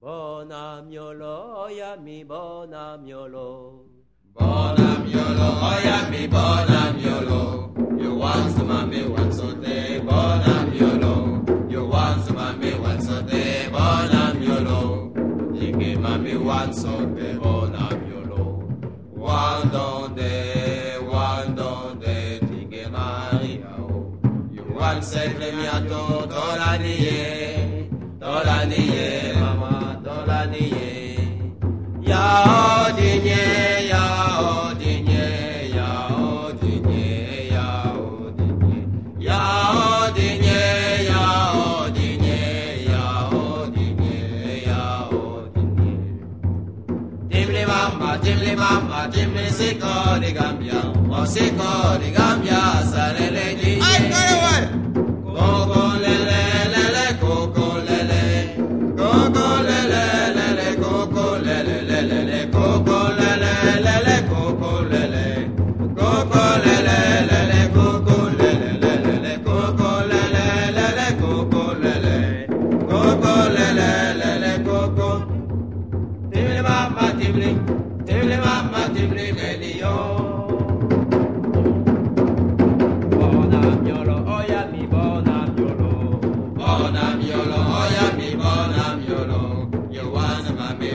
Bonamiolo, oya mi bonamiolo. Bonamiolo, oya mi bonamiolo. You want some mommy once a day, bonamiolo. You want some mommy once a day, bonamiolo. Digi mami once a day, bonamiolo. One donde, one donde, digi Maria. oh. You want secre mi ato, dolaniye, dolaniye, mama, dimli sicko di Gambia, oh, o sicko di Gambia, sarele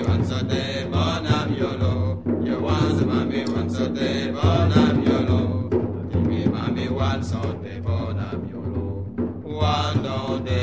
one so day, bonum yolo, you want the mummy once a day, bonum yolo, mammy one soda, bona yolo, one on day,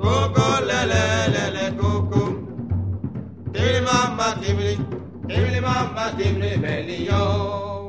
coco lele lele, coco lele lele, coco lele lele, coco